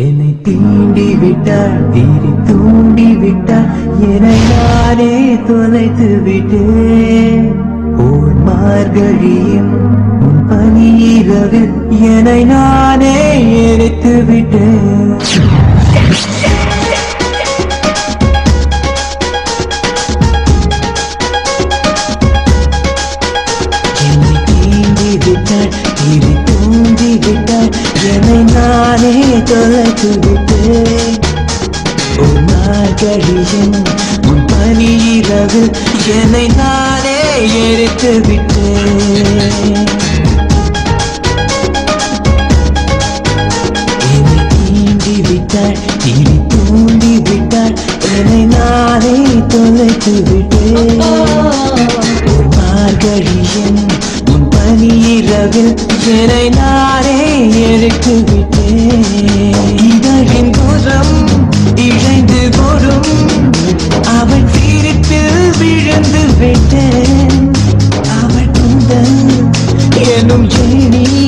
என்னை தீண்டி விட்டாள் தீரி தூண்டி விட்டாள் என்னை நானே தொலைத்து விட்டேன். ஓர் மார்கழியும் உன் என்னை நானே எரித்து விட்டேன். நானே தொலைத்து விட்டு உன் மார்கழியின் உன் பனிரவில் என்னை நானே எரித்து விட்டேன். தீண்டி விட்டாள் தீரி தூண்டி விட்டாள் என்னை நானே தொலைத்து விட்டேன். பனிரவில் என்னை நானே எடுத்து விட்டேன். இதழின் புறம் இழைந்து போடும் அவள் சீரிப்பில் விழுந்து விட்டேன். அவள் கூந்தல் எனும் ஏணி